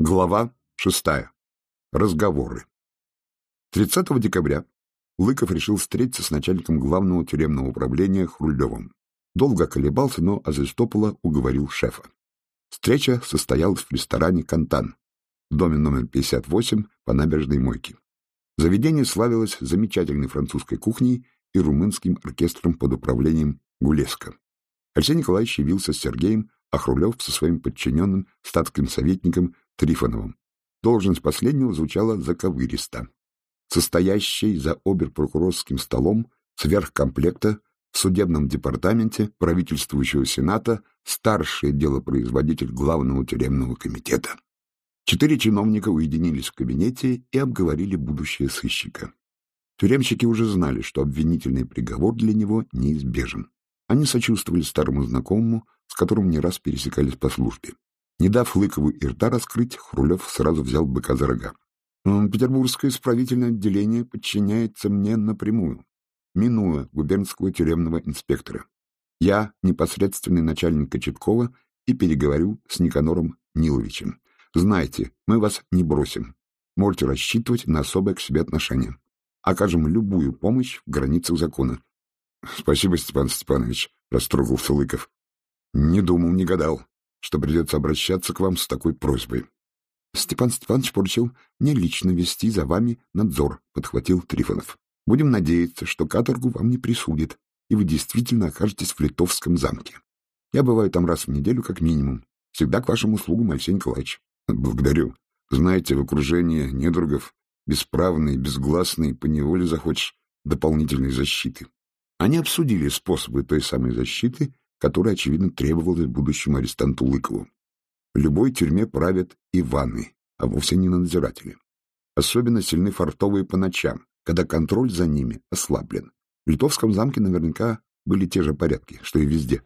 Глава шестая. Разговоры. 30 декабря Лыков решил встретиться с начальником главного тюремного управления Хрулевым. Долго колебался, но Азельстопола уговорил шефа. Встреча состоялась в ресторане «Кантан» в доме номер 58 по набережной Мойке. Заведение славилось замечательной французской кухней и румынским оркестром под управлением Гулеска. Алексей Николаевич явился с Сергеем, а Хрулев со своим подчиненным статским советником Трифоновым. Должность последнего звучала заковыристо. Состоящий за оберпрокурорским столом сверхкомплекта в судебном департаменте правительствующего Сената старший делопроизводитель Главного тюремного комитета. Четыре чиновника уединились в кабинете и обговорили будущее сыщика. Тюремщики уже знали, что обвинительный приговор для него неизбежен. Они сочувствовали старому знакомому, с которым не раз пересекались по службе. Не дав Лыкову и рта раскрыть, Хрулев сразу взял быка за рога. Петербургское исправительное отделение подчиняется мне напрямую, минуя губернского тюремного инспектора. Я непосредственный начальник Кочеткова и переговорю с Никанором Ниловичем. Знайте, мы вас не бросим. Можете рассчитывать на особое к себе отношение. Окажем любую помощь в границах закона. — Спасибо, Степан Степанович, — растрогался Лыков. — Не думал, не гадал что придется обращаться к вам с такой просьбой. Степан Степанович поручил мне лично вести за вами надзор, подхватил Трифонов. Будем надеяться, что каторгу вам не присудит, и вы действительно окажетесь в Литовском замке. Я бываю там раз в неделю, как минимум. Всегда к вашим услугам, Алексей Николаевич. Благодарю. Знаете, в окружении недругов, бесправный, безгласный, поневоле захочешь дополнительной защиты. Они обсудили способы той самой защиты, которая, очевидно, требовалась будущему арестанту Лыкову. В любой тюрьме правят Иваны, а вовсе не надзиратели. Особенно сильны фартовые по ночам, когда контроль за ними ослаблен. В Литовском замке наверняка были те же порядки, что и везде.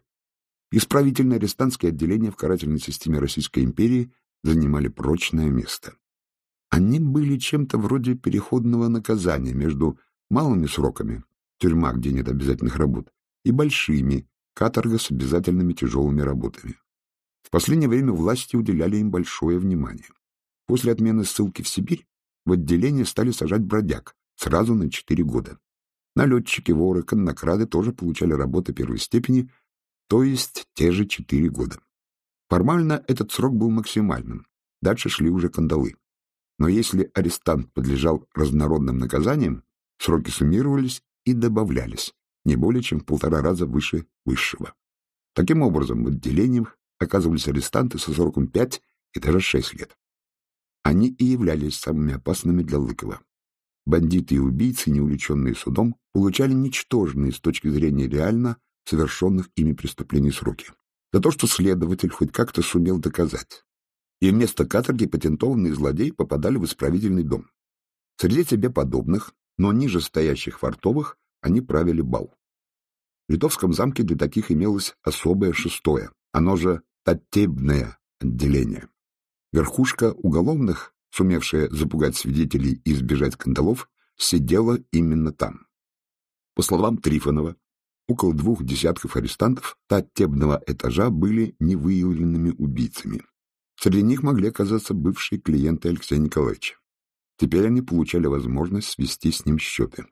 Исправительные арестантские отделения в карательной системе Российской империи занимали прочное место. Они были чем-то вроде переходного наказания между малыми сроками, тюрьма, где нет обязательных работ, и большими, каторга с обязательными тяжелыми работами. В последнее время власти уделяли им большое внимание. После отмены ссылки в Сибирь в отделение стали сажать бродяг сразу на четыре года. Налетчики, воры, коннокрады тоже получали работы первой степени, то есть те же четыре года. Формально этот срок был максимальным, дальше шли уже кандалы. Но если арестант подлежал разнородным наказаниям, сроки суммировались и добавлялись, не более чем в полтора раза выше высшего. Таким образом, в отделениях оказывались арестанты со сроком 5 и даже 6 лет. Они и являлись самыми опасными для Лыкова. Бандиты и убийцы, не увлеченные судом, получали ничтожные с точки зрения реально совершенных ими преступлений сроки. За то, что следователь хоть как-то сумел доказать. И вместо каторги патентованные злодеи попадали в исправительный дом. Среди себе подобных, но ниже стоящих фартовых, они правили бал. В Литовском замке для таких имелось особое шестое, оно же татебное отделение. Верхушка уголовных, сумевшая запугать свидетелей и избежать скандалов, сидела именно там. По словам Трифонова, около двух десятков арестантов татебного этажа были невыявленными убийцами. Среди них могли оказаться бывшие клиенты Алексея Николаевича. Теперь они получали возможность свести с ним счеты.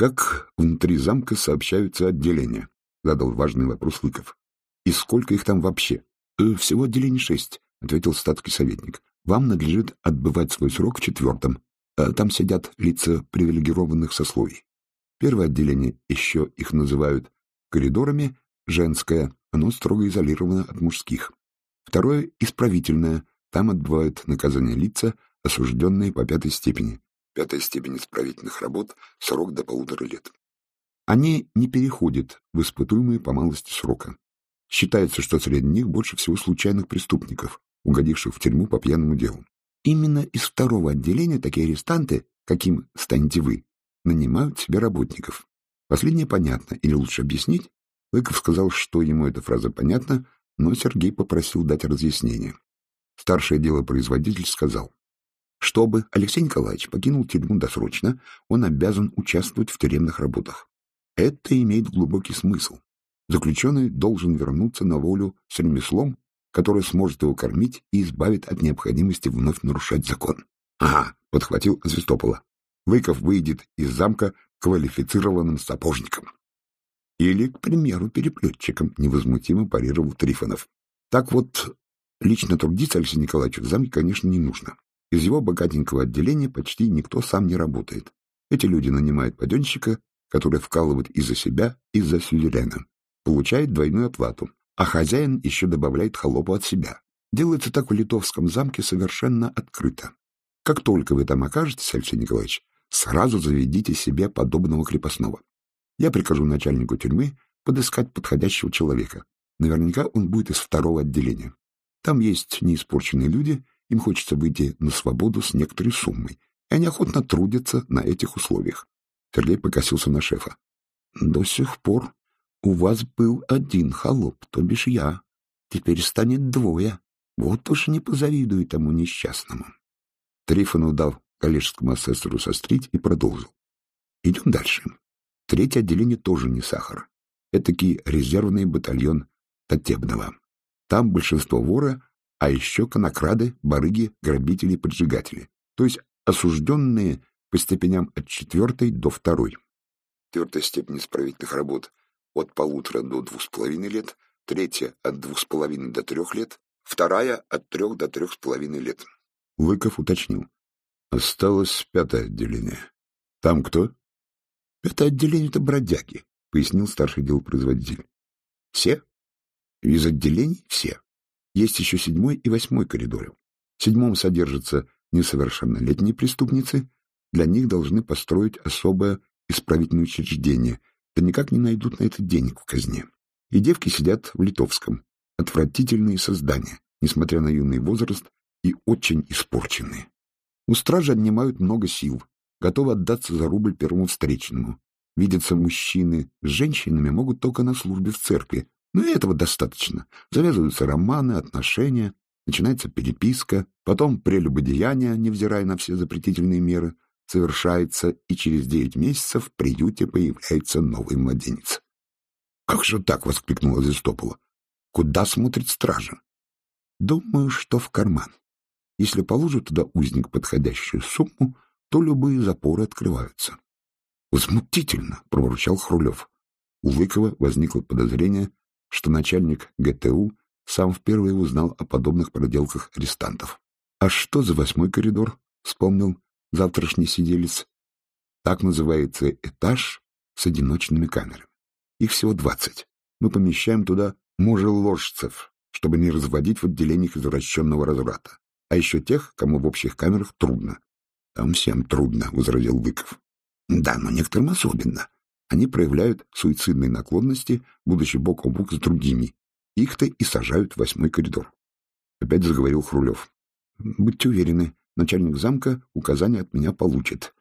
Как внутри замка сообщаются отделения? Задал важный вопрос Лыков. И сколько их там вообще? «Э, всего отделений шесть, ответил статский советник. Вам надлежит отбывать свой срок в четвертом. А там сидят лица привилегированных сословий. Первое отделение, еще их называют коридорами, женское, оно строго изолировано от мужских. Второе — исправительное, там отбывают наказание лица, осужденные по пятой степени пятая степень исправительных работ, срок до полутора лет. Они не переходят в испытуемые по малости срока. Считается, что среди них больше всего случайных преступников, угодивших в тюрьму по пьяному делу. Именно из второго отделения такие арестанты, каким станете вы, нанимают себе работников. Последнее понятно, или лучше объяснить? Лыков сказал, что ему эта фраза понятна, но Сергей попросил дать разъяснение. Старшее дело производитель сказал, чтобы Алексей Николаевич покинул тюрьму досрочно, он обязан участвовать в тюремных работах. Это имеет глубокий смысл. Заключенный должен вернуться на волю с ремеслом которая сможет его кормить и избавит от необходимости вновь нарушать закон. Ага, подхватил Звестопола. Лыков выйдет из замка квалифицированным сапожником. Или, к примеру, переплетчиком, невозмутимо парировал Трифонов. Так вот, лично трудиться Алексею Николаевичу в замке, конечно, не нужно. Из его богатенького отделения почти никто сам не работает. Эти люди нанимают паденщика, который вкалывает и за себя, и за сюзерена. Получает двойную оплату, а хозяин еще добавляет холопу от себя. Делается так в литовском замке совершенно открыто. Как только вы там окажетесь, Алексей Николаевич, сразу заведите себе подобного крепостного. Я прикажу начальнику тюрьмы подыскать подходящего человека. Наверняка он будет из второго отделения. Там есть неиспорченные люди, им хочется выйти на свободу с некоторой суммой, и они охотно трудятся на этих условиях. Сергей покосился на шефа. — До сих пор у вас был один холоп, то бишь я. Теперь станет двое. Вот уж не позавидую тому несчастному. Трифонов дал коллежскому асессору сострить и продолжил. Идем дальше. Третье отделение тоже не сахар. Этакий резервный батальон Татебного. Там большинство воры, а еще конокрады, барыги, грабители, поджигатели. То есть осужденные по степеням от четвертой до второй. Четвертая степень исправительных работ от полутора до двух с половиной лет, третья от двух с половиной до трех лет, вторая от трех до трех с половиной лет. Лыков уточнил. Осталось пятое отделение. Там кто? Это отделение — это бродяги, — пояснил старший делопроизводитель. Все? Из отделений все. Есть еще седьмой и восьмой коридоры. В седьмом содержатся несовершеннолетние преступницы. Для них должны построить особое исправительное учреждение, да никак не найдут на это денег в казне. И девки сидят в литовском. Отвратительные создания, несмотря на юный возраст, и очень испорченные. У стражи отнимают много сил, готовы отдаться за рубль первому встречному. Видятся мужчины с женщинами могут только на службе в церкви, но и этого достаточно. Завязываются романы, отношения, начинается переписка, потом прелюбодеяние, невзирая на все запретительные меры, совершается, и через девять месяцев в приюте появляется новый младенец. «Как же так?» — воскликнула Зестопола. «Куда смотрит стража?» «Думаю, что в карман. Если положит туда узник подходящую сумму, то любые запоры открываются. «Возмутительно!» — проворчал Хрулев. У Лыкова возникло подозрение, что начальник ГТУ сам впервые узнал о подобных проделках арестантов. «А что за восьмой коридор?» — вспомнил завтрашний сиделец. Так называется этаж с одиночными камерами. Их всего двадцать. Мы помещаем туда мужеложцев, чтобы не разводить в отделениях извращенного разврата. А еще тех, кому в общих камерах трудно. — Там всем трудно, — возразил Быков. — Да, но некоторым особенно. Они проявляют суицидные наклонности, будучи бок о бок с другими. Их-то и сажают в восьмой коридор. Опять заговорил Хрулев. — Будьте уверены, начальник замка указания от меня получит.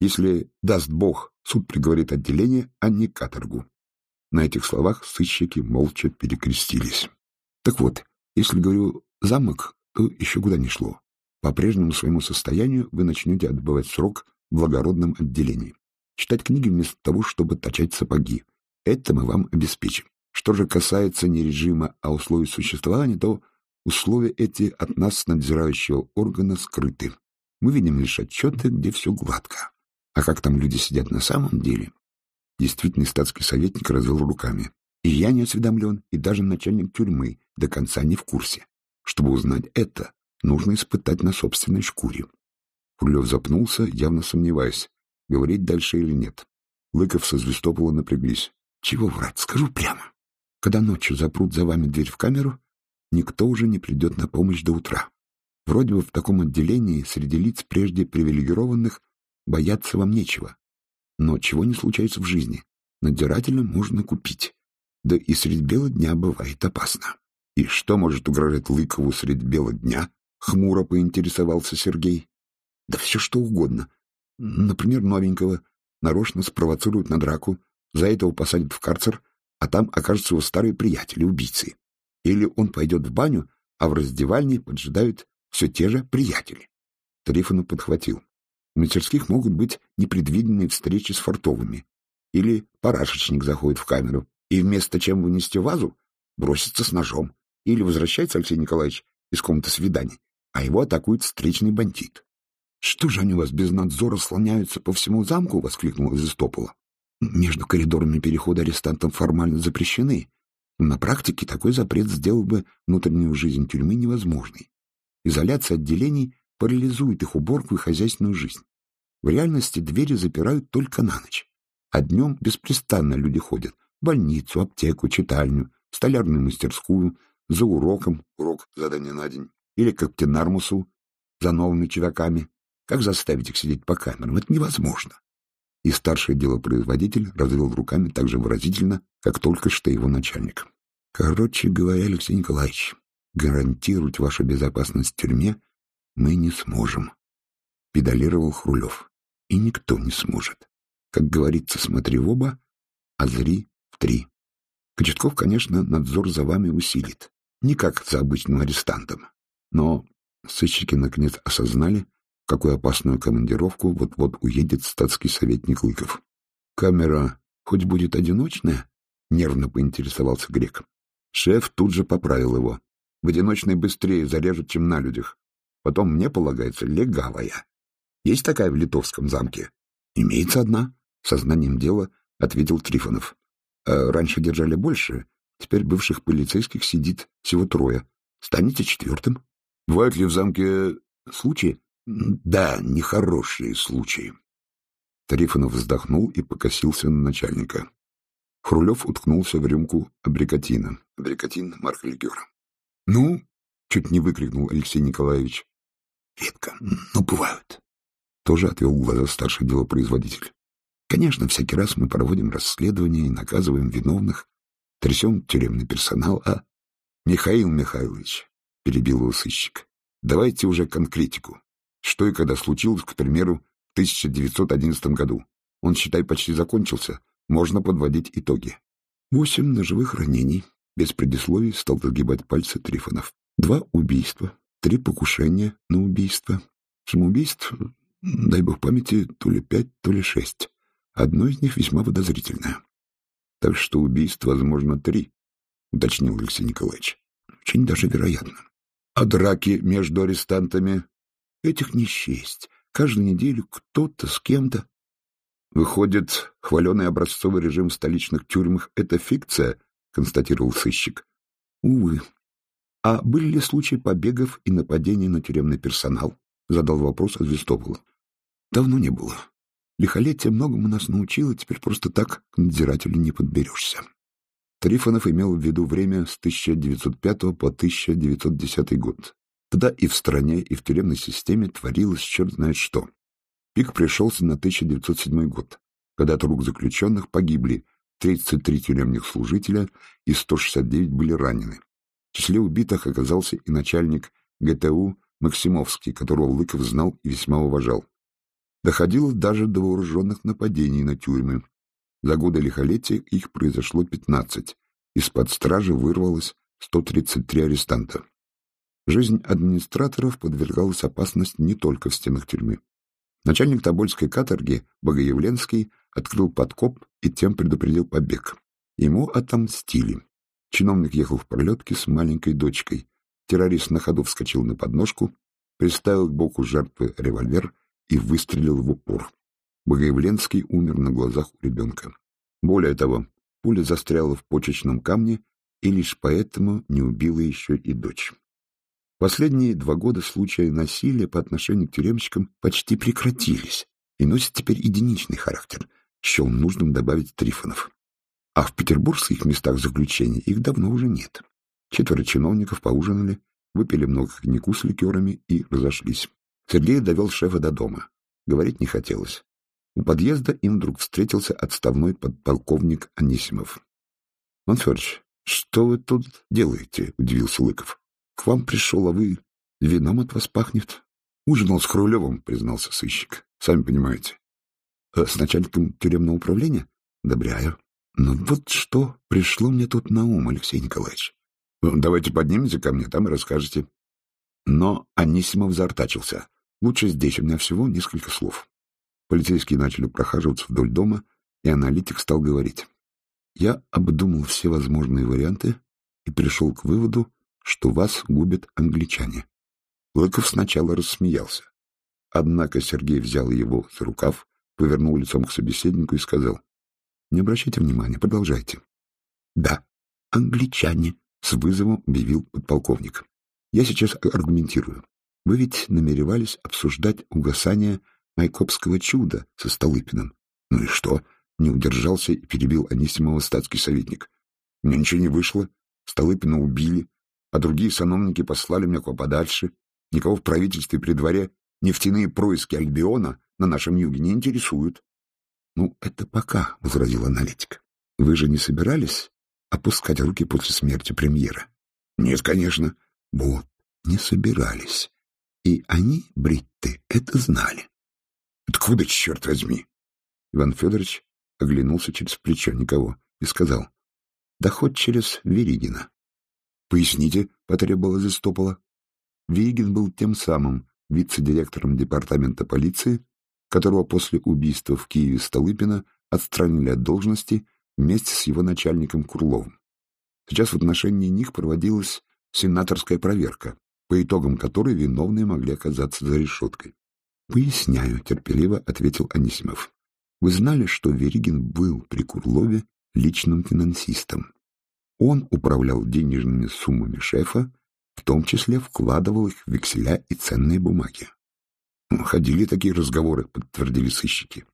Если, даст бог, суд приговорит отделение, а не каторгу. На этих словах сыщики молча перекрестились. Так вот, если говорю «замок», то еще куда не шло. По прежнему своему состоянию вы начнете отбывать срок в благородном отделении. Читать книги вместо того, чтобы точать сапоги. Это мы вам обеспечим. Что же касается не режима, а условий существования, то условия эти от нас, надзирающего органа, скрыты. Мы видим лишь отчеты, где все гладко. А как там люди сидят на самом деле? Действительный статский советник развел руками. И я не осведомлен, и даже начальник тюрьмы до конца не в курсе. Чтобы узнать это, нужно испытать на собственной шкуре. Хрулев запнулся, явно сомневаясь, говорить дальше или нет. Лыков со Звестопола напряглись. Чего врать, скажу прямо. Когда ночью запрут за вами дверь в камеру, никто уже не придет на помощь до утра. Вроде бы в таком отделении среди лиц прежде привилегированных бояться вам нечего. Но чего не случается в жизни? Надзирателя можно купить. Да и средь бела дня бывает опасно. И что может угрожать Лыкову средь бела дня? Хмуро поинтересовался Сергей. Да все что угодно. Например, новенького нарочно спровоцируют на драку, за этого посадят в карцер, а там окажутся его старые приятели, убийцы. Или он пойдет в баню, а в раздевальне поджидают все те же приятели. Трифонов подхватил. В мастерских могут быть непредвиденные встречи с фартовыми. Или парашечник заходит в камеру и вместо чем вынести вазу, бросится с ножом. Или возвращается Алексей Николаевич из комнаты свиданий, а его атакует встречный бандит. — Что же они у вас без надзора слоняются по всему замку? — воскликнул Изистопола. — Между коридорами перехода арестантам формально запрещены. На практике такой запрет сделал бы внутреннюю жизнь тюрьмы невозможной. Изоляция отделений парализует их уборку и хозяйственную жизнь. В реальности двери запирают только на ночь, а днем беспрестанно люди ходят в больницу, аптеку, читальню, столярную мастерскую, за уроком, урок задание на день, или как птенармусу, за новыми чуваками. Как заставить их сидеть по камерам? Это невозможно. И старший делопроизводитель развел руками так же выразительно, как только что его начальник. Короче говоря, Алексей Николаевич, гарантировать вашу безопасность в тюрьме мы не сможем. Педалировал Хрулев. И никто не сможет. Как говорится, смотри в оба, а зри в три. Кочетков, конечно, надзор за вами усилит. Не как за обычным арестантом. Но сыщики наконец осознали, какую опасную командировку вот-вот уедет статский советник Лыков. «Камера хоть будет одиночная?» — нервно поинтересовался Грек. Шеф тут же поправил его. «В одиночной быстрее зарежут, чем на людях. Потом мне полагается легавая. Есть такая в Литовском замке?» «Имеется одна», — сознанием дела ответил Трифонов. А раньше держали больше, теперь бывших полицейских сидит всего трое. Станете четвертым. Бывают ли в замке случаи? Да, нехорошие случаи. Тарифонов вздохнул и покосился на начальника. Хрулев уткнулся в рюмку абрикотина. Абрикотин — марка ликера. — Ну? — чуть не выкрикнул Алексей Николаевич. — Редко, но бывают. Тоже отвел глаза старший делопроизводитель. Конечно, всякий раз мы проводим расследование и наказываем виновных, трясем тюремный персонал, а... — Михаил Михайлович, — перебил его сыщик, — давайте уже конкретику. Что и когда случилось, к примеру, в 1911 году. Он, считай, почти закончился. Можно подводить итоги. Восемь ножевых ранений. Без предисловий стал загибать пальцы Трифонов. Два убийства, три покушения на убийство. Самоубийств, дай бог памяти, то ли пять, то ли шесть. Одно из них весьма подозрительное. Так что убийств, возможно, три, уточнил Алексей Николаевич. Очень даже вероятно. А драки между арестантами? Этих не счесть. Каждую неделю кто-то с кем-то. Выходит, хваленый образцовый режим в столичных тюрьмах — это фикция, констатировал сыщик. Увы. А были ли случаи побегов и нападений на тюремный персонал? Задал вопрос Азвестопола. Давно не было. Лихолетие многому нас научило, теперь просто так к надзирателю не подберешься. Трифонов имел в виду время с 1905 по 1910 год. Тогда и в стране, и в тюремной системе творилось черт знает что. Пик пришелся на 1907 год, когда от рук заключенных погибли 33 тюремных служителя и 169 были ранены. В числе убитых оказался и начальник ГТУ Максимовский, которого Лыков знал и весьма уважал. Доходило даже до вооруженных нападений на тюрьмы. За годы лихолетия их произошло 15. Из-под стражи вырвалось 133 арестанта. Жизнь администраторов подвергалась опасности не только в стенах тюрьмы. Начальник Тобольской каторги Богоявленский открыл подкоп и тем предупредил побег. Ему отомстили. Чиновник ехал в пролетке с маленькой дочкой. Террорист на ходу вскочил на подножку, приставил к боку жертвы револьвер и выстрелил в упор. Богоявленский умер на глазах у ребенка. Более того, пуля застряла в почечном камне и лишь поэтому не убила еще и дочь. Последние два года случаи насилия по отношению к тюремщикам почти прекратились и носят теперь единичный характер, счел нужным добавить Трифонов. А в петербургских местах заключения их давно уже нет. Четверо чиновников поужинали, выпили много коньяку с ликерами и разошлись. Сергей довел шефа до дома. Говорить не хотелось. У подъезда им вдруг встретился отставной подполковник Анисимов. — Федорович, что вы тут делаете? — удивился Лыков. — К вам пришел, а вы... Вином от вас пахнет. — Ужинал с Хрулевым, — признался сыщик. — Сами понимаете. «Э, — С начальником тюремного управления? — Добряю. Но вот что пришло мне тут на ум, Алексей Николаевич. — Давайте поднимемся ко мне, там и расскажете. Но Анисимов заортачился. Лучше здесь, у меня всего несколько слов. Полицейские начали прохаживаться вдоль дома, и аналитик стал говорить. Я обдумал все возможные варианты и пришел к выводу, что вас губят англичане. Лыков сначала рассмеялся. Однако Сергей взял его за рукав, повернул лицом к собеседнику и сказал, «Не обращайте внимания, продолжайте». «Да, англичане», — с вызовом объявил подполковник. «Я сейчас аргументирую. Вы ведь намеревались обсуждать угасание Майкопского чуда со Столыпиным. Ну и что? Не удержался и перебил Анисимова статский советник. Мне ничего не вышло. Столыпина убили, а другие сановники послали меня куда подальше. Никого в правительстве при дворе нефтяные происки Альбиона на нашем юге не интересуют. — Ну, это пока, — возразил аналитик. — Вы же не собирались опускать руки после смерти премьера? — Нет, конечно. — Вот, не собирались. И они, бритты, это знали. — Откуда, черт возьми? Иван Федорович оглянулся через плечо никого и сказал. — Да хоть через Веригина. — Поясните, — потребовала Зестопола. Веригин был тем самым вице-директором департамента полиции, которого после убийства в Киеве Столыпина отстранили от должности вместе с его начальником Курловым. Сейчас в отношении них проводилась сенаторская проверка, по итогам которой виновные могли оказаться за решеткой. «Поясняю», — терпеливо ответил Анисимов. «Вы знали, что Веригин был при Курлове личным финансистом. Он управлял денежными суммами шефа, в том числе вкладывал их в векселя и ценные бумаги. Ходили такие разговоры, подтвердили сыщики.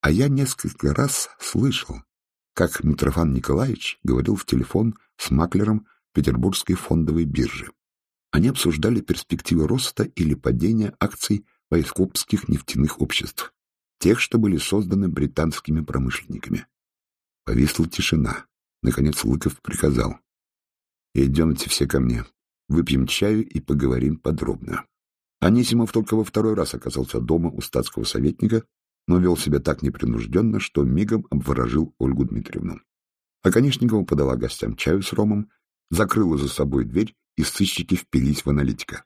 А я несколько раз слышал, как Митрофан Николаевич говорил в телефон с маклером Петербургской фондовой биржи. Они обсуждали перспективы роста или падения акций войскопских нефтяных обществ, тех, что были созданы британскими промышленниками. Повисла тишина. Наконец Лыков приказал. «Идемте все ко мне. Выпьем чаю и поговорим подробно». Анисимов только во второй раз оказался дома у статского советника, но вел себя так непринужденно, что мигом обворожил Ольгу Дмитриевну. А Конечникова подала гостям чаю с ромом, закрыла за собой дверь, и сыщики впились в аналитика.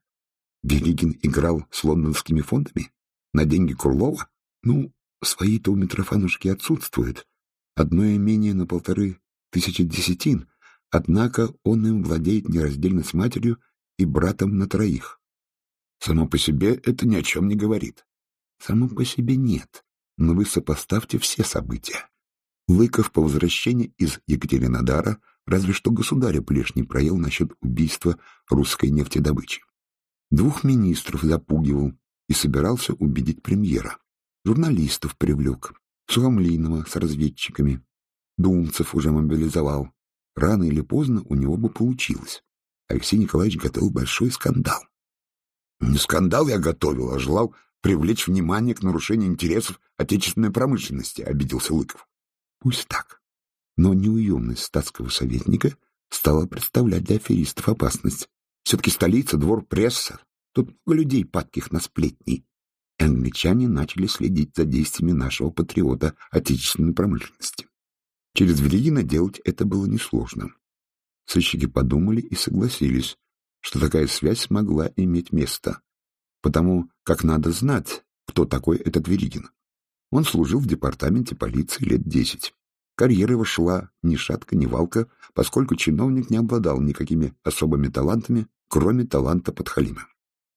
Велигин играл с лондонскими фондами? На деньги Курлова? Ну, свои-то у Митрофанушки отсутствуют. Одно имение на полторы тысячи десятин, однако он им владеет нераздельно с матерью и братом на троих. Само по себе это ни о чем не говорит. Само по себе нет, но вы сопоставьте все события. Лыков по возвращении из Екатеринодара разве что государя плешь не проел насчет убийства русской нефтедобычи. Двух министров запугивал и собирался убедить премьера. Журналистов привлек, Сухомлинова с разведчиками. Думцев уже мобилизовал. Рано или поздно у него бы получилось. Алексей Николаевич готовил большой скандал. Не скандал я готовил, а желал привлечь внимание к нарушению интересов отечественной промышленности, — обиделся Лыков. Пусть так. Но неуемность статского советника стала представлять для аферистов опасность. Все-таки столица, двор, пресса. Тут много людей, падких на сплетни. И англичане начали следить за действиями нашего патриота отечественной промышленности. Через Велигина делать это было несложно. Сыщики подумали и согласились, что такая связь могла иметь место, потому как надо знать, кто такой этот Веригин. Он служил в департаменте полиции лет десять. Карьера его шла ни шатка, ни валка, поскольку чиновник не обладал никакими особыми талантами, кроме таланта подхалима.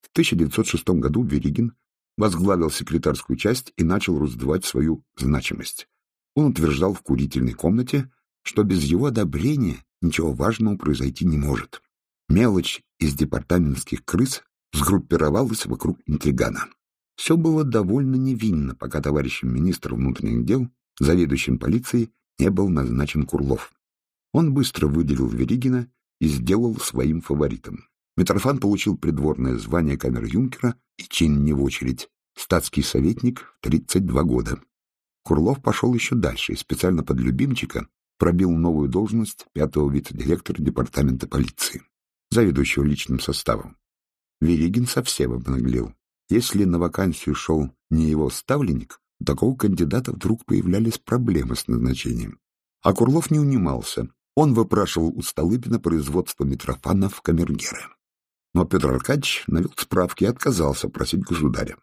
В 1906 году Веригин возглавил секретарскую часть и начал раздувать свою значимость. Он утверждал в курительной комнате, что без его одобрения ничего важного произойти не может. Мелочь из департаментских крыс сгруппировалась вокруг интригана. Все было довольно невинно, пока товарищем министра внутренних дел, заведующим полицией, не был назначен Курлов. Он быстро выделил Веригина и сделал своим фаворитом. Митрофан получил придворное звание камер-юнкера и чин не в очередь, статский советник в 32 года. Курлов пошел еще дальше и специально под любимчика пробил новую должность пятого вице-директора департамента полиции, заведующего личным составом. Веригин совсем обнаглел. Если на вакансию шел не его ставленник, у такого кандидата вдруг появлялись проблемы с назначением. А Курлов не унимался. Он выпрашивал у Столыпина производство Митрофана в камергеры. Но Петр Аркадьевич навел справки и отказался просить государя.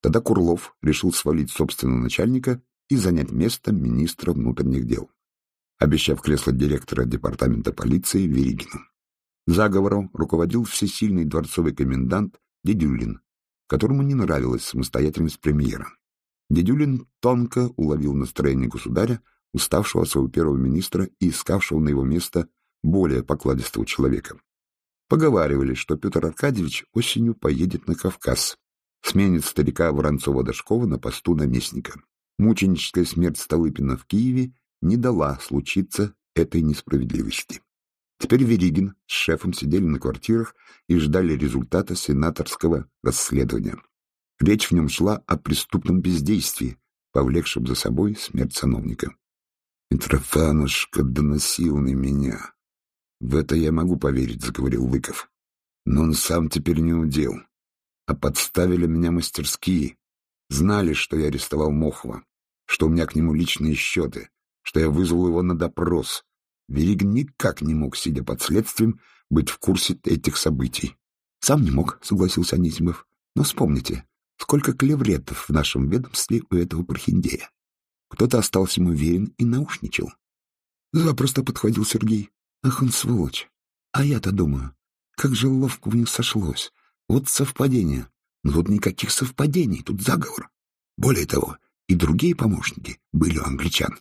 Тогда Курлов решил свалить собственного начальника и занять место министра внутренних дел, обещав кресло директора департамента полиции Веригину. Заговором руководил всесильный дворцовый комендант Дедюлин, которому не нравилась самостоятельность премьера. Дедюлин тонко уловил настроение государя, уставшего от своего первого министра и искавшего на его место более покладистого человека. Поговаривали, что Петр Аркадьевич осенью поедет на Кавказ, сменит старика Воронцова-Дашкова на посту наместника. Мученическая смерть Столыпина в Киеве не дала случиться этой несправедливости. Теперь Веригин с шефом сидели на квартирах и ждали результата сенаторского расследования. Речь в нем шла о преступном бездействии, повлекшем за собой смерть сановника. «Митрофанушка доносил на меня. В это я могу поверить», — заговорил Лыков. «Но он сам теперь не удел. А подставили меня мастерские. Знали, что я арестовал Мохова, что у меня к нему личные счеты, что я вызвал его на допрос, Веригин никак не мог, сидя под следствием, быть в курсе этих событий. — Сам не мог, — согласился Анисимов. — Но вспомните, сколько клевретов в нашем ведомстве у этого прохиндея. Кто-то остался ему верен и наушничал. Запросто подходил Сергей. Ах, он сволочь. А я-то думаю, как же ловко в них сошлось. Вот совпадение. Но тут никаких совпадений, тут заговор. Более того, и другие помощники были у англичан.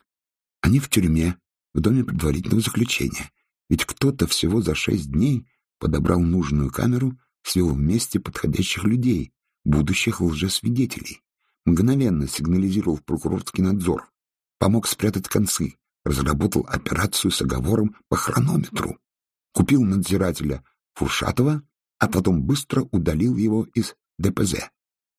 Они в тюрьме, в доме предварительного заключения, ведь кто-то всего за шесть дней подобрал нужную камеру, свел вместе подходящих людей, будущих лжесвидетелей, мгновенно сигнализировал прокурорский надзор, помог спрятать концы, разработал операцию с оговором по хронометру, купил надзирателя Фуршатова, а потом быстро удалил его из ДПЗ.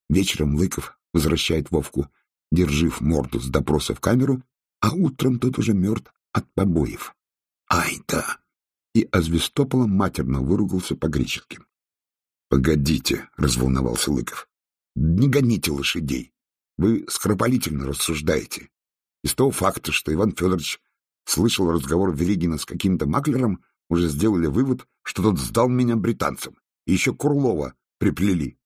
Вечером Лыков возвращает Вовку, держив морду с допроса в камеру, а утром тот уже мертв от побоев. Ай да! И Азвестополом матерно выругался по-гречески. «Погодите», — разволновался Лыков. «Не гоните лошадей. Вы скоропалительно рассуждаете. Из того факта, что Иван Федорович слышал разговор Веригина с каким-то маклером, уже сделали вывод, что тот сдал меня британцам. И еще Курлова приплели.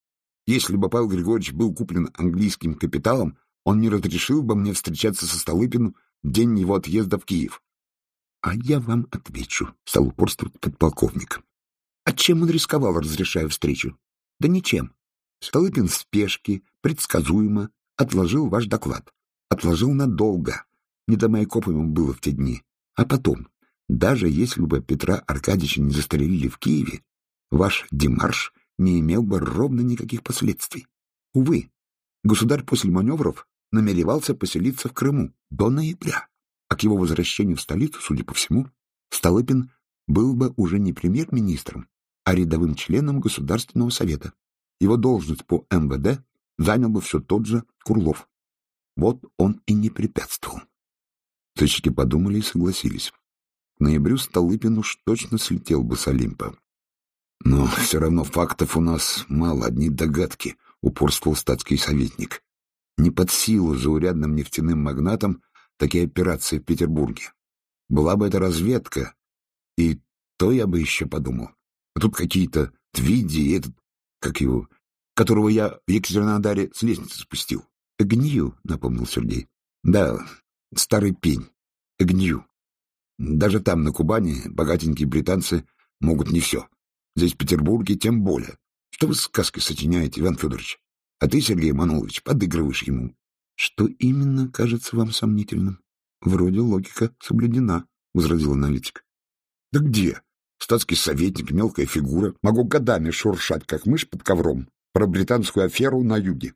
Если бы Павел Григорьевич был куплен английским капиталом, он не разрешил бы мне встречаться со Столыпиным день его отъезда в Киев. — А я вам отвечу, — стал упорствовать подполковник. — А чем он рисковал, разрешая встречу? — Да ничем. Столыпин в спешке, предсказуемо, отложил ваш доклад. Отложил надолго. Не до Майкопа ему было в те дни. А потом, даже если бы Петра Аркадьевича не застрелили в Киеве, ваш демарш не имел бы ровно никаких последствий. Увы, государь после маневров намеревался поселиться в Крыму до ноября, а к его возвращению в столицу, судя по всему, Столыпин был бы уже не премьер-министром, а рядовым членом Государственного совета. Его должность по МВД занял бы все тот же Курлов. Вот он и не препятствовал. Сыщики подумали и согласились. К ноябрю Столыпин уж точно слетел бы с Олимпа. Но все равно фактов у нас мало, одни догадки, упорствовал статский советник. Не под силу заурядным нефтяным магнатам такие операции в Петербурге. Была бы это разведка, и то я бы еще подумал. А тут какие-то твиди и этот, как его, которого я в Екатеринодаре с лестницы спустил. Гнию, напомнил Сергей. Да, старый пень. Гнию. Даже там, на Кубани, богатенькие британцы могут не все. Здесь, в Петербурге, тем более. Что вы сказки сочиняете, Иван Федорович? А ты, Сергей Манулович, подыгрываешь ему. Что именно кажется вам сомнительным? Вроде логика соблюдена, — возразил аналитик. Да где? Статский советник, мелкая фигура. Могу годами шуршать, как мышь под ковром, про британскую аферу на юге.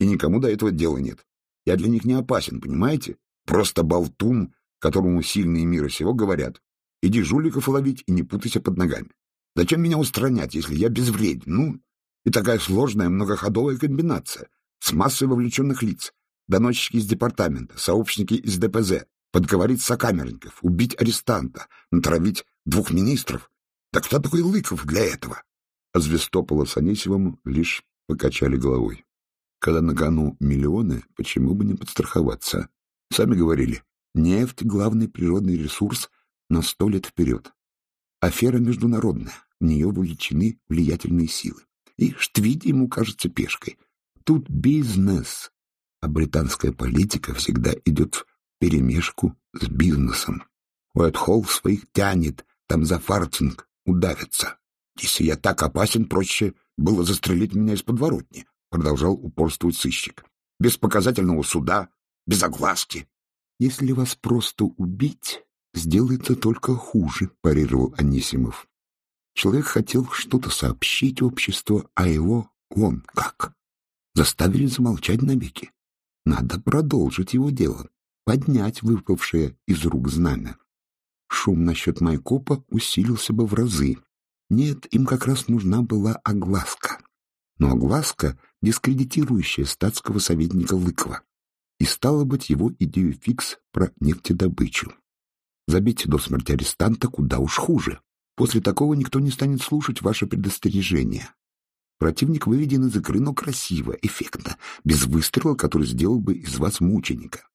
И никому до этого дела нет. Я для них не опасен, понимаете? Просто болтун, которому сильные мира сего говорят. Иди жуликов ловить и не путайся под ногами. Зачем меня устранять, если я безвреден? Ну, и такая сложная многоходовая комбинация с массой вовлеченных лиц. Доносчики из департамента, сообщники из ДПЗ, подговорить сокамерников, убить арестанта, натравить двух министров. Да кто такой Лыков для этого? А Звестопола с Анисимовым лишь покачали головой. Когда на кону миллионы, почему бы не подстраховаться? Сами говорили, нефть — главный природный ресурс на сто лет вперед. Афера международная, в нее вовлечены влиятельные силы и Штвид ему кажется пешкой. Тут бизнес, а британская политика всегда идет в перемешку с бизнесом. Уайтхолл своих тянет, там за фартинг удавятся. Если я так опасен, проще было застрелить меня из подворотни, продолжал упорствовать сыщик. Без показательного суда, без огласки. Если вас просто убить, сделается только хуже, парировал Анисимов. Человек хотел что-то сообщить обществу, а его он как? Заставили замолчать навеки. Надо продолжить его дело, поднять выпавшее из рук знамя. Шум насчет Майкопа усилился бы в разы. Нет, им как раз нужна была огласка. Но огласка, дискредитирующая статского советника Лыкова. И стало быть его идею фикс про нефтедобычу. Забить до смерти арестанта куда уж хуже. После такого никто не станет слушать ваше предостережение. Противник выведен из игры, но красиво, эффектно, без выстрела, который сделал бы из вас мученика.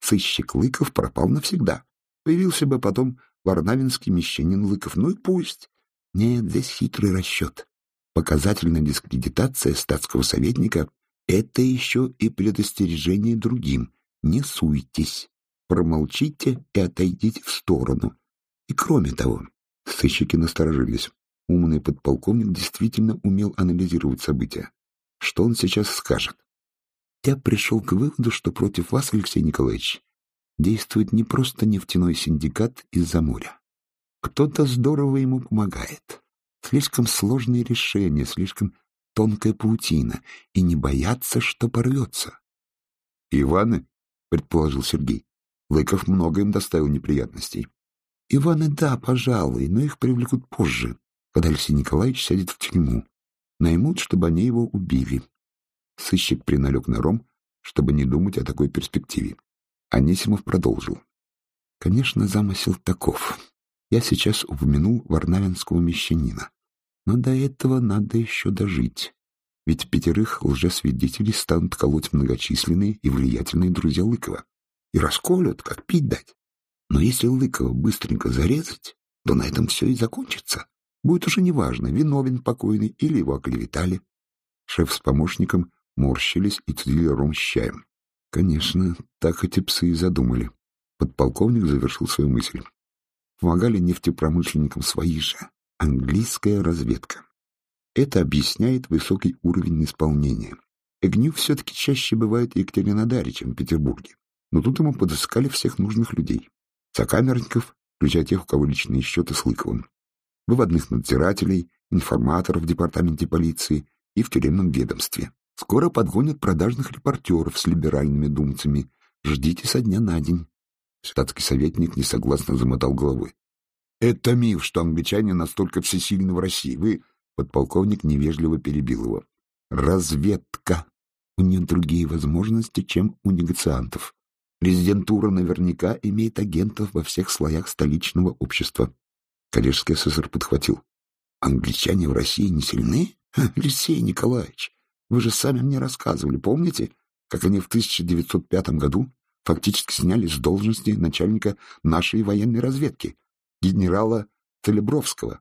Сыщик Лыков пропал навсегда. Появился бы потом варнавинский мещанин Лыков. Ну и пусть. Нет, здесь хитрый расчет. Показательная дискредитация статского советника — это еще и предостережение другим. Не суйтесь, промолчите и отойдите в сторону. И кроме того, сыщики насторожились. Умный подполковник действительно умел анализировать события. Что он сейчас скажет? Я пришел к выводу, что против вас, Алексей Николаевич, действует не просто нефтяной синдикат из-за моря. Кто-то здорово ему помогает. Слишком сложные решения, слишком тонкая паутина, и не бояться, что порвется. — Иваны, — предположил Сергей. Лыков много им доставил неприятностей. — Иваны, да, пожалуй, но их привлекут позже когда Алексей Николаевич сядет в тюрьму. Наймут, чтобы они его убили. Сыщик приналег на ром, чтобы не думать о такой перспективе. Анисимов продолжил. Конечно, замысел таков. Я сейчас упомянул варнавинского мещанина. Но до этого надо еще дожить. Ведь пятерых лжесвидетелей станут колоть многочисленные и влиятельные друзья Лыкова. И расколют, как пить дать. Но если Лыкова быстренько зарезать, то на этом все и закончится. Будет уже неважно, виновен покойный или его оклеветали. Шеф с помощником морщились и цедили ром с чаем. Конечно, так эти псы и задумали. Подполковник завершил свою мысль. Помогали нефтепромышленникам свои же. Английская разведка. Это объясняет высокий уровень исполнения. Эгню все-таки чаще бывает в Екатеринодаре, чем в Петербурге. Но тут ему подыскали всех нужных людей. Сокамерников, включая тех, у кого личные счеты с Лыковым выводных надзирателей, информаторов в департаменте полиции и в тюремном ведомстве. Скоро подгонят продажных репортеров с либеральными думцами. Ждите со дня на день. Штатский советник несогласно замотал головой. Это миф, что англичане настолько всесильны в России. Вы, подполковник, невежливо перебил его. Разведка. У них другие возможности, чем у негациантов. Резидентура наверняка имеет агентов во всех слоях столичного общества. Коллежский СССР подхватил. Англичане в России не сильны? Алексей Николаевич, вы же сами мне рассказывали, помните, как они в 1905 году фактически сняли с должности начальника нашей военной разведки, генерала Целебровского,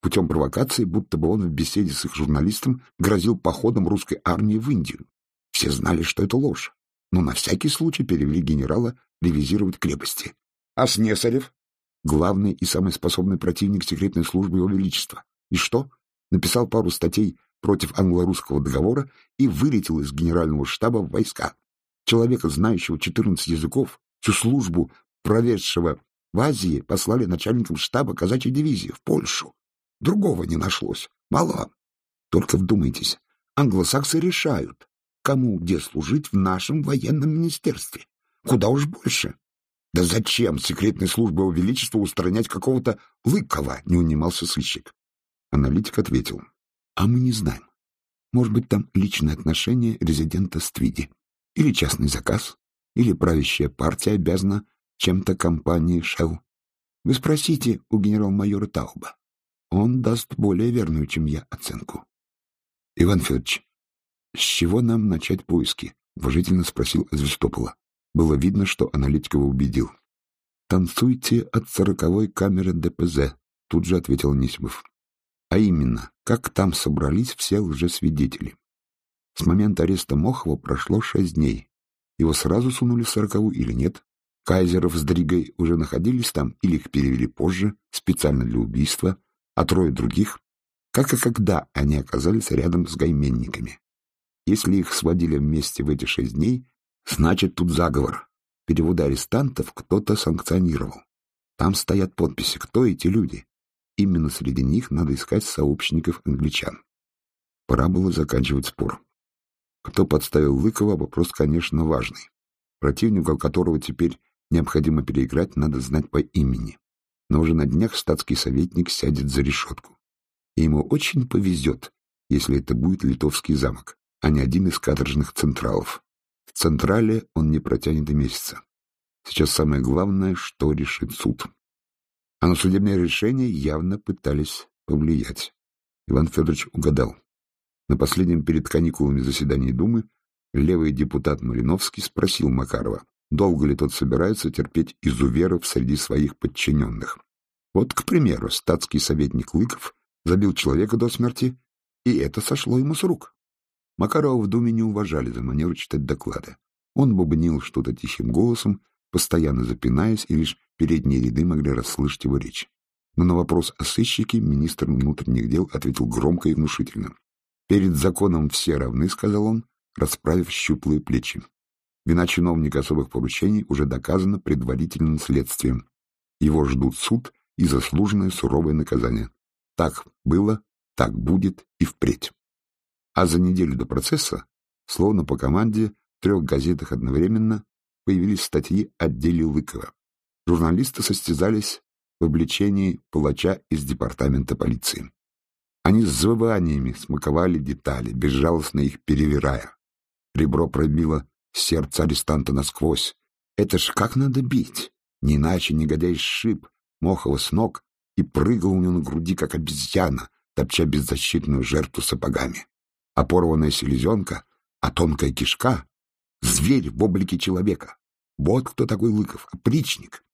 путем провокации, будто бы он в беседе с их журналистом грозил походом русской армии в Индию. Все знали, что это ложь, но на всякий случай перевели генерала ревизировать крепости. А Снесарев главный и самый способный противник секретной службы Его Величества. И что? Написал пару статей против англо-русского договора и вылетел из генерального штаба в войска. Человека, знающего 14 языков, всю службу проведшего в Азии, послали начальником штаба казачьей дивизии в Польшу. Другого не нашлось. Мало вам. Только вдумайтесь, англосаксы решают, кому где служить в нашем военном министерстве. Куда уж больше. Да зачем секретной службе Его Величества устранять какого-то Лыкова, не унимался сыщик. Аналитик ответил, а мы не знаем. Может быть, там личные отношения резидента с Твиди, или частный заказ, или правящая партия обязана чем-то компании Шелл. Вы спросите у генерал-майора Тауба. Он даст более верную, чем я, оценку. — Иван Федорович, с чего нам начать поиски? — уважительно спросил Звестопола. Было видно, что аналитик его убедил. «Танцуйте от сороковой камеры ДПЗ», — тут же ответил Анисимов. «А именно, как там собрались все лжесвидетели. С момента ареста Мохова прошло шесть дней. Его сразу сунули в сороковую или нет? Кайзеров с Дригой уже находились там или их перевели позже, специально для убийства? а трое других, как и когда они оказались рядом с гайменниками. Если их сводили вместе в эти шесть дней, значит, тут заговор. Переводы арестантов кто-то санкционировал. Там стоят подписи, кто эти люди. Именно среди них надо искать сообщников англичан. Пора было заканчивать спор. Кто подставил Лыкова, вопрос, конечно, важный. Противника, которого теперь необходимо переиграть, надо знать по имени. Но уже на днях статский советник сядет за решетку. И ему очень повезет, если это будет литовский замок, а не один из каторжных централов. В централе он не протянет и месяца. Сейчас самое главное, что решит суд. А на судебное решение явно пытались повлиять. Иван Федорович угадал. На последнем перед каникулами заседании Думы левый депутат Мариновский спросил Макарова, долго ли тот собирается терпеть изуверов среди своих подчиненных. Вот, к примеру, статский советник Лыков забил человека до смерти, и это сошло ему с рук. Макарова в Думе не уважали за манеру читать доклады. Он бубнил что-то тихим голосом, постоянно запинаясь, и лишь передние ряды могли расслышать его речь. Но на вопрос о сыщике министр внутренних дел ответил громко и внушительно. «Перед законом все равны», — сказал он, расправив щуплые плечи. Вина чиновника особых поручений уже доказана предварительным следствием. Его ждут суд и заслуженное суровое наказание. Так было, так будет и впредь. А за неделю до процесса, словно по команде, в трех газетах одновременно появились статьи о деле Лыкова. Журналисты состязались в обличении палача из департамента полиции. Они с завываниями смаковали детали, безжалостно их перевирая. Ребро пробило сердце арестанта насквозь. Это ж как надо бить! Не иначе негодяй сшиб Мохова с ног и прыгал у него на груди, как обезьяна, топча беззащитную жертву сапогами. А порванная селезенка, а тонкая кишка — зверь в облике человека. Вот кто такой Лыков, опричник.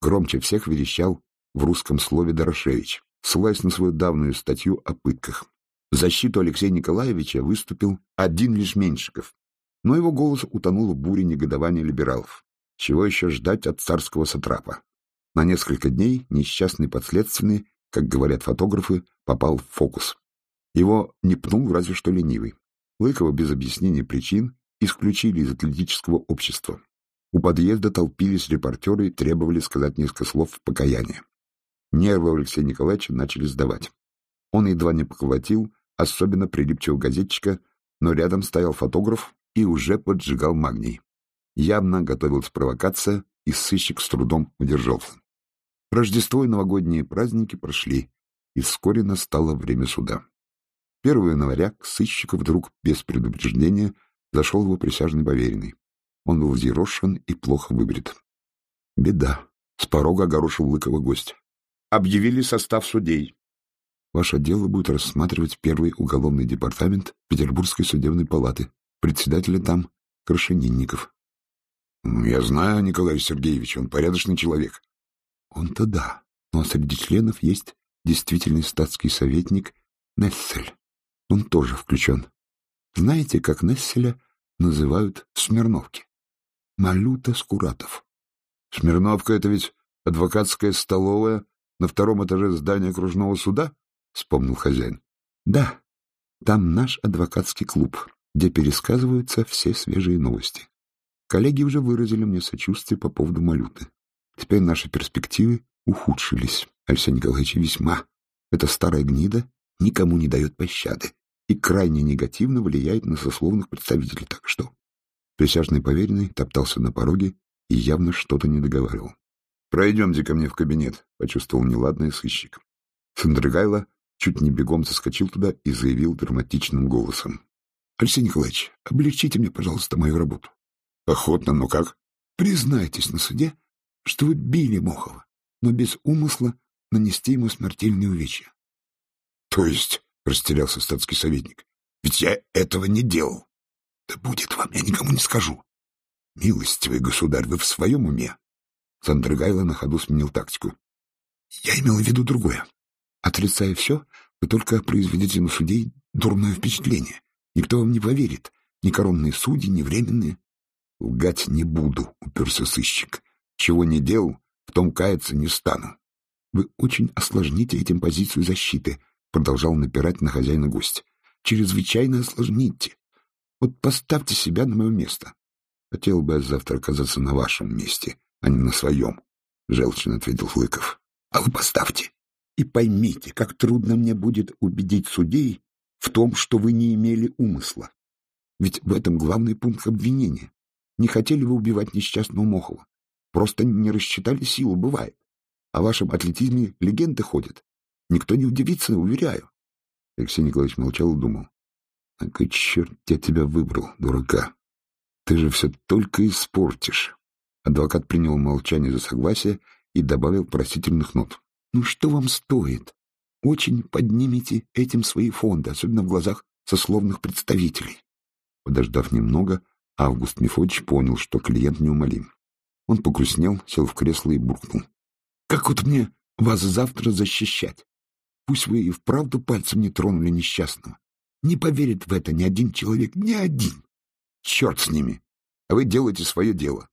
Громче всех верещал в русском слове Дорошевич, ссылаясь на свою давнюю статью о пытках. В защиту Алексея Николаевича выступил один лишь Меньшиков, но его голос утонул в буре негодования либералов. Чего еще ждать от царского сатрапа? На несколько дней несчастный подследственный, как говорят фотографы, попал в фокус. Его не пнул разве что ленивый. Лыкова без объяснения причин исключили из атлетического общества. У подъезда толпились репортеры и требовали сказать несколько слов в покаяние. Нервы Алексея Николаевича начали сдавать. Он едва не поколотил особенно прилипчивого газетчика, но рядом стоял фотограф и уже поджигал магний. Явно готовилась провокация, и сыщик с трудом удержался. Рождество и новогодние праздники прошли, и вскоре настало время суда. 1 января к сыщику вдруг, без предупреждения, зашел его присяжный поверенный. Он был взъерошен и плохо выбрит. Беда. С порога огорошил Лыкова гость. Объявили состав судей. Ваше дело будет рассматривать первый уголовный департамент Петербургской судебной палаты. Председателя там Крашенинников. Ну, я знаю Николай Сергеевич, он порядочный человек. Он-то да, но среди членов есть действительный статский советник Нессель. Он тоже включен. Знаете, как Несселя называют в Смирновке? Малюта Скуратов. Смирновка — это ведь адвокатская столовая на втором этаже здания окружного суда? — вспомнил хозяин. — Да, там наш адвокатский клуб, где пересказываются все свежие новости. Коллеги уже выразили мне сочувствие по поводу Малюты. Теперь наши перспективы ухудшились. Алексей Николаевич весьма. Эта старая гнида никому не дает пощады и крайне негативно влияет на сословных представителей. Так что Присяжный поверенный топтался на пороге и явно что-то не договаривал. «Пройдемте ко мне в кабинет», — почувствовал неладный сыщик. Сандрыгайло чуть не бегом заскочил туда и заявил драматичным голосом. «Алексей Николаевич, облегчите мне, пожалуйста, мою работу». «Охотно, но как?» «Признайтесь на суде, что вы били Мохова, но без умысла нанести ему смертельные увечья». «То есть?» — растерялся статский советник. «Ведь я этого не делал». Да будет вам, я никому не скажу. Милостивый государь, вы в своем уме? Сандрыгайло на ходу сменил тактику. Я имел в виду другое. Отрицая все, вы только произведете на судей дурное впечатление. Никто вам не поверит. Ни коронные судьи, ни временные. Лгать не буду, уперся сыщик. Чего не делал, в том каяться не стану. Вы очень осложните этим позицию защиты, продолжал напирать на хозяина гость. Чрезвычайно осложните. Вот поставьте себя на мое место. Хотел бы я завтра оказаться на вашем месте, а не на своем, — желчно ответил Лыков. А вы поставьте. И поймите, как трудно мне будет убедить судей в том, что вы не имели умысла. Ведь в этом главный пункт обвинения. Не хотели вы убивать несчастного Мохова. Просто не рассчитали силу, бывает. О вашем атлетизме легенды ходят. Никто не удивится, уверяю. Алексей Николаевич молчал и думал. — А кой черт я тебя выбрал, дурака? Ты же все только испортишь. Адвокат принял молчание за согласие и добавил просительных нот. — Ну что вам стоит? Очень поднимите этим свои фонды, особенно в глазах сословных представителей. Подождав немного, Август Мефодич понял, что клиент неумолим. Он погрустнел, сел в кресло и буркнул. — Как вот мне вас завтра защищать? Пусть вы и вправду пальцем не тронули несчастного. Не поверит в это ни один человек, ни один. Черт с ними. А вы делаете свое дело.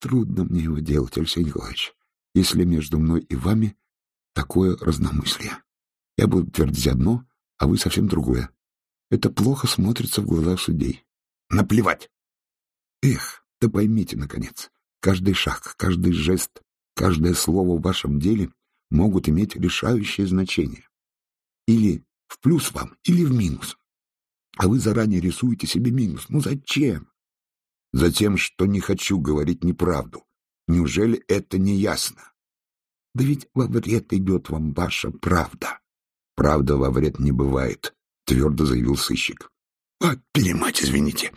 Трудно мне его делать, Алексей Николаевич, если между мной и вами такое разномыслие. Я буду твердить одно, а вы совсем другое. Это плохо смотрится в глазах судей. Наплевать! Эх, да поймите, наконец, каждый шаг, каждый жест, каждое слово в вашем деле могут иметь решающее значение. Или в плюс вам, или в минус. А вы заранее рисуете себе минус. Ну зачем? Затем, что не хочу говорить неправду. Неужели это не ясно? Да ведь во вред идет вам ваша правда. Правда во вред не бывает, твердо заявил сыщик. А, перемать, извините.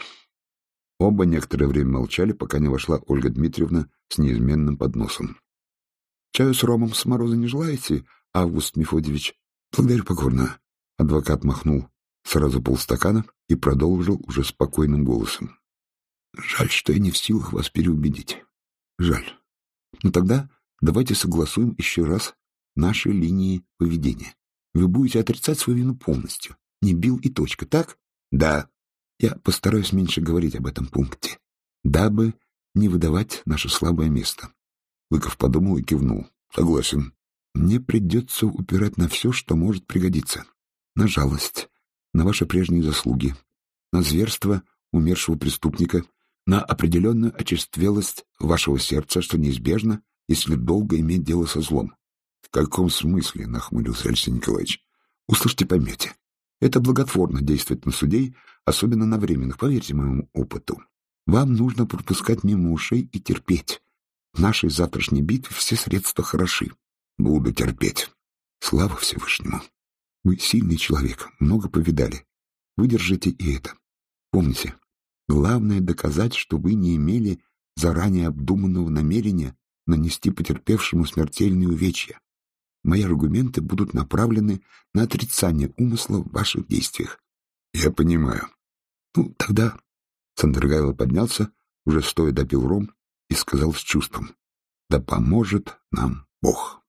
Оба некоторое время молчали, пока не вошла Ольга Дмитриевна с неизменным подносом. Чаю с ромом с мороза не желаете, Август Мефодьевич? Благодарю покорно. Адвокат махнул сразу полстакана и продолжил уже спокойным голосом. Жаль, что я не в силах вас переубедить. Жаль. Но тогда давайте согласуем еще раз наши линии поведения. Вы будете отрицать свою вину полностью. Не бил и точка, так? Да. Я постараюсь меньше говорить об этом пункте, дабы не выдавать наше слабое место. Лыков подумал и кивнул. Согласен. Мне придется упирать на все, что может пригодиться. На жалость, на ваши прежние заслуги, на зверство умершего преступника на определенную очерствелость вашего сердца, что неизбежно, если долго иметь дело со злом. — В каком смысле? — нахмурился Алексей Николаевич. — Услышьте, поймете. Это благотворно действует на судей, особенно на временных, поверьте моему опыту. Вам нужно пропускать мимо ушей и терпеть. Нашей завтрашней битве все средства хороши. Буду терпеть. Слава Всевышнему. Вы сильный человек, много повидали. Выдержите и это. Помните, Главное — доказать, что вы не имели заранее обдуманного намерения нанести потерпевшему смертельные увечья. Мои аргументы будут направлены на отрицание умысла в ваших действиях. Я понимаю. Ну, тогда... Сандергайло поднялся, уже стоя допил ром, и сказал с чувством. Да поможет нам Бог.